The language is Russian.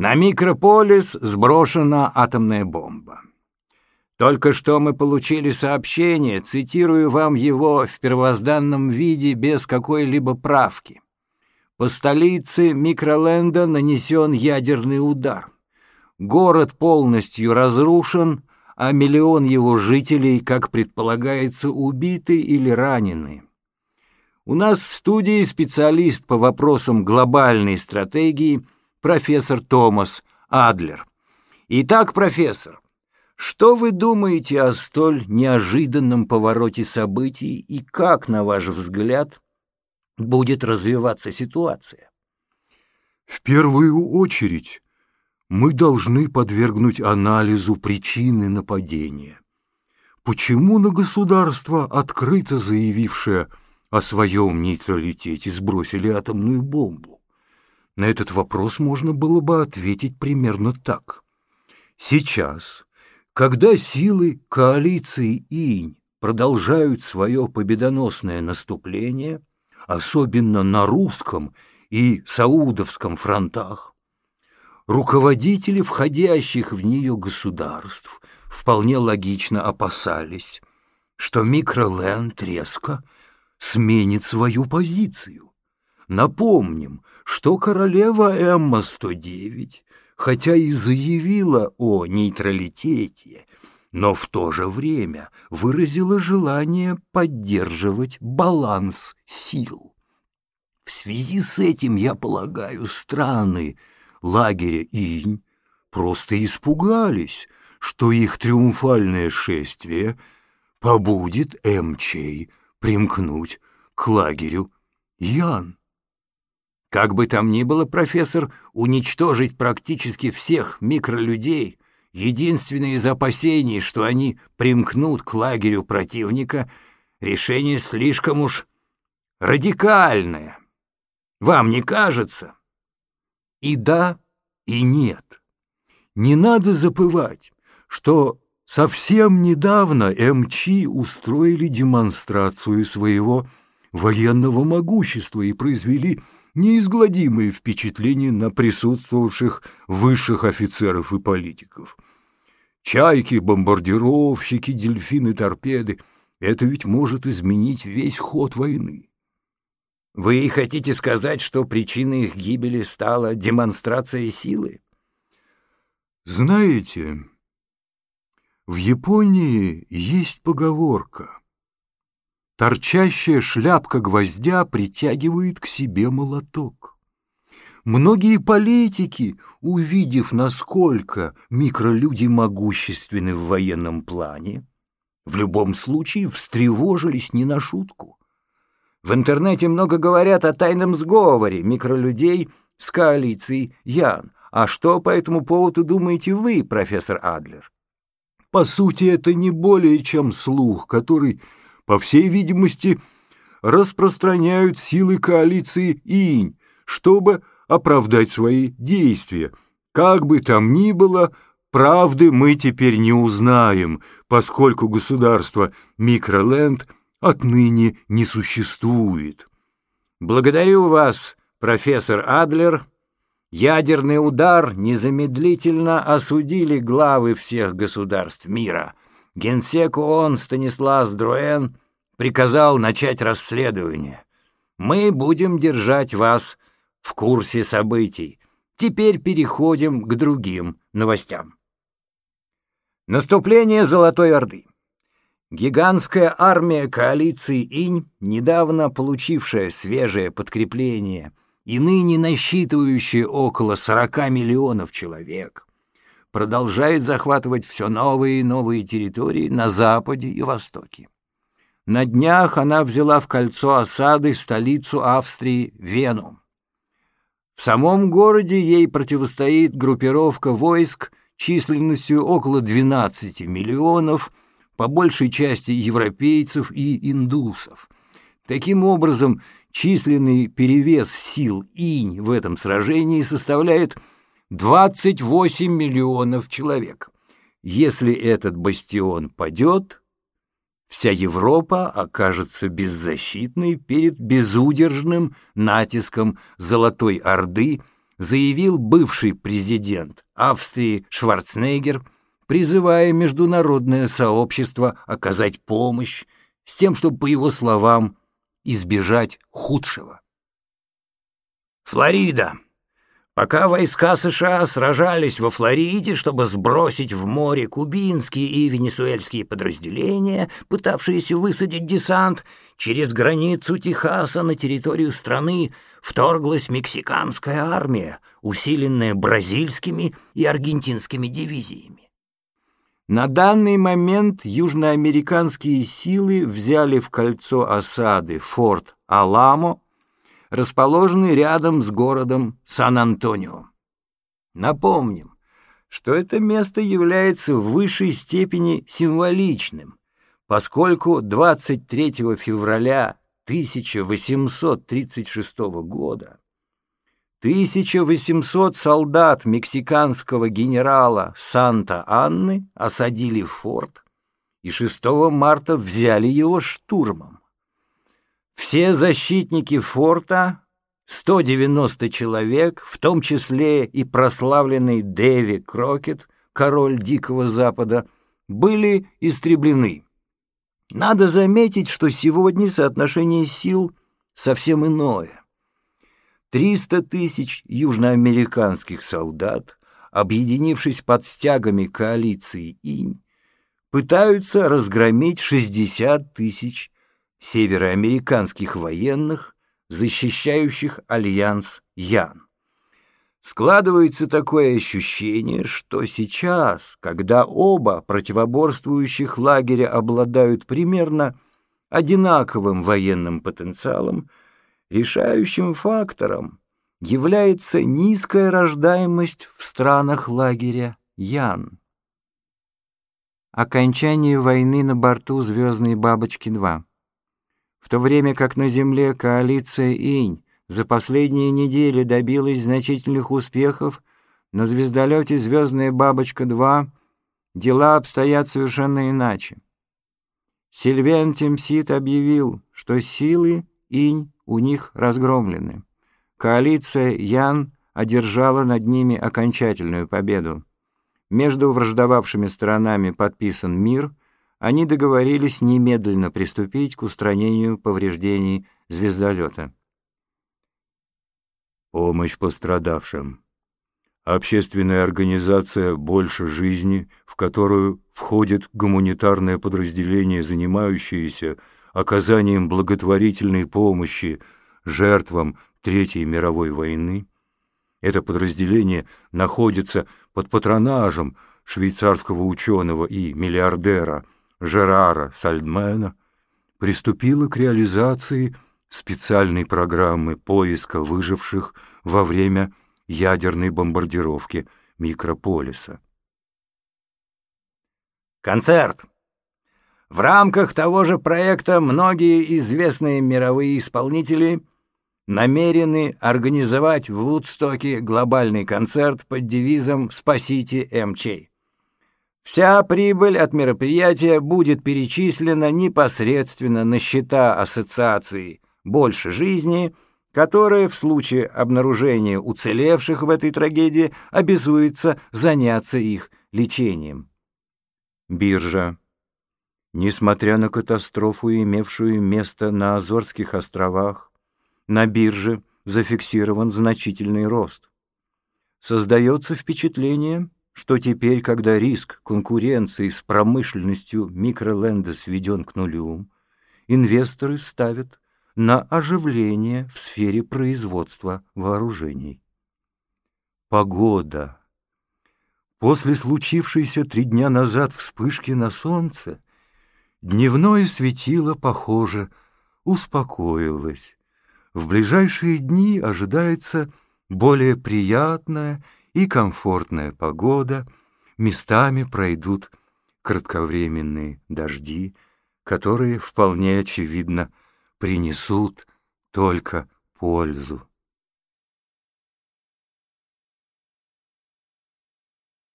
На микрополис сброшена атомная бомба. Только что мы получили сообщение, цитирую вам его в первозданном виде без какой-либо правки. По столице Микроленда нанесен ядерный удар. Город полностью разрушен, а миллион его жителей, как предполагается, убиты или ранены. У нас в студии специалист по вопросам глобальной стратегии – профессор Томас Адлер. Итак, профессор, что вы думаете о столь неожиданном повороте событий и как, на ваш взгляд, будет развиваться ситуация? В первую очередь мы должны подвергнуть анализу причины нападения. Почему на государство, открыто заявившее о своем нейтралитете, сбросили атомную бомбу? На этот вопрос можно было бы ответить примерно так. Сейчас, когда силы коалиции Инь продолжают свое победоносное наступление, особенно на русском и саудовском фронтах, руководители входящих в нее государств вполне логично опасались, что микроленд резко сменит свою позицию. Напомним, что королева Эмма-109, хотя и заявила о нейтралитете, но в то же время выразила желание поддерживать баланс сил. В связи с этим, я полагаю, страны лагеря Инь просто испугались, что их триумфальное шествие побудет Эмчей примкнуть к лагерю Ян. Как бы там ни было, профессор, уничтожить практически всех микролюдей — единственное из опасений, что они примкнут к лагерю противника, решение слишком уж радикальное. Вам не кажется? И да, и нет. Не надо забывать, что совсем недавно МЧ устроили демонстрацию своего военного могущества и произвели неизгладимые впечатления на присутствовавших высших офицеров и политиков. Чайки, бомбардировщики, дельфины, торпеды — это ведь может изменить весь ход войны. Вы хотите сказать, что причиной их гибели стала демонстрация силы? Знаете, в Японии есть поговорка — Торчащая шляпка гвоздя притягивает к себе молоток. Многие политики, увидев, насколько микролюди могущественны в военном плане, в любом случае встревожились не на шутку. В интернете много говорят о тайном сговоре микролюдей с коалицией Ян. А что по этому поводу думаете вы, профессор Адлер? По сути, это не более чем слух, который по всей видимости, распространяют силы коалиции Инь, чтобы оправдать свои действия. Как бы там ни было, правды мы теперь не узнаем, поскольку государство Микроленд отныне не существует. Благодарю вас, профессор Адлер. Ядерный удар незамедлительно осудили главы всех государств мира. Генсек ООН Станислав Дроен приказал начать расследование. Мы будем держать вас в курсе событий. Теперь переходим к другим новостям. Наступление Золотой Орды. Гигантская армия коалиции Инь, недавно получившая свежее подкрепление и ныне насчитывающая около 40 миллионов человек, продолжает захватывать все новые и новые территории на западе и востоке. На днях она взяла в кольцо осады столицу Австрии Вену. В самом городе ей противостоит группировка войск численностью около 12 миллионов, по большей части европейцев и индусов. Таким образом, численный перевес сил инь в этом сражении составляет 28 миллионов человек. Если этот бастион падет, вся Европа окажется беззащитной перед безудержным натиском Золотой Орды, заявил бывший президент Австрии Шварценеггер, призывая международное сообщество оказать помощь с тем, чтобы, по его словам, избежать худшего. Флорида. Пока войска США сражались во Флориде, чтобы сбросить в море кубинские и венесуэльские подразделения, пытавшиеся высадить десант, через границу Техаса на территорию страны вторглась мексиканская армия, усиленная бразильскими и аргентинскими дивизиями. На данный момент южноамериканские силы взяли в кольцо осады форт Аламо, расположенный рядом с городом Сан-Антонио. Напомним, что это место является в высшей степени символичным, поскольку 23 февраля 1836 года 1800 солдат мексиканского генерала Санта-Анны осадили форт и 6 марта взяли его штурмом. Все защитники форта, 190 человек, в том числе и прославленный Дэви Крокет, король Дикого Запада, были истреблены. Надо заметить, что сегодня соотношение сил совсем иное. 300 тысяч южноамериканских солдат, объединившись под стягами коалиции Инь, пытаются разгромить 60 тысяч североамериканских военных, защищающих альянс Ян. Складывается такое ощущение, что сейчас, когда оба противоборствующих лагеря обладают примерно одинаковым военным потенциалом, решающим фактором является низкая рождаемость в странах лагеря Ян. Окончание войны на борту «Звездной бабочки-2» В то время как на Земле коалиция Инь за последние недели добилась значительных успехов, на звездолете «Звездная бабочка-2» дела обстоят совершенно иначе. Сильвен Тимсит объявил, что силы Инь у них разгромлены. Коалиция Ян одержала над ними окончательную победу. Между враждовавшими сторонами подписан мир, они договорились немедленно приступить к устранению повреждений звездолета. Помощь пострадавшим. Общественная организация «Больше жизни», в которую входит гуманитарное подразделение, занимающееся оказанием благотворительной помощи жертвам Третьей мировой войны. Это подразделение находится под патронажем швейцарского ученого и миллиардера – Жерара Сальдмена приступила к реализации специальной программы поиска выживших во время ядерной бомбардировки микрополиса. Концерт. В рамках того же проекта многие известные мировые исполнители намерены организовать в Вудстоке глобальный концерт под девизом «Спасите МЧ». Вся прибыль от мероприятия будет перечислена непосредственно на счета ассоциации «Больше жизни», которая в случае обнаружения уцелевших в этой трагедии обязуется заняться их лечением. Биржа. Несмотря на катастрофу, имевшую место на Азорских островах, на бирже зафиксирован значительный рост. Создается впечатление, что теперь, когда риск конкуренции с промышленностью микроленда сведен к нулю, инвесторы ставят на оживление в сфере производства вооружений. Погода. После случившейся три дня назад вспышки на солнце, дневное светило, похоже, успокоилось. В ближайшие дни ожидается более приятная и комфортная погода, местами пройдут кратковременные дожди, которые, вполне очевидно, принесут только пользу.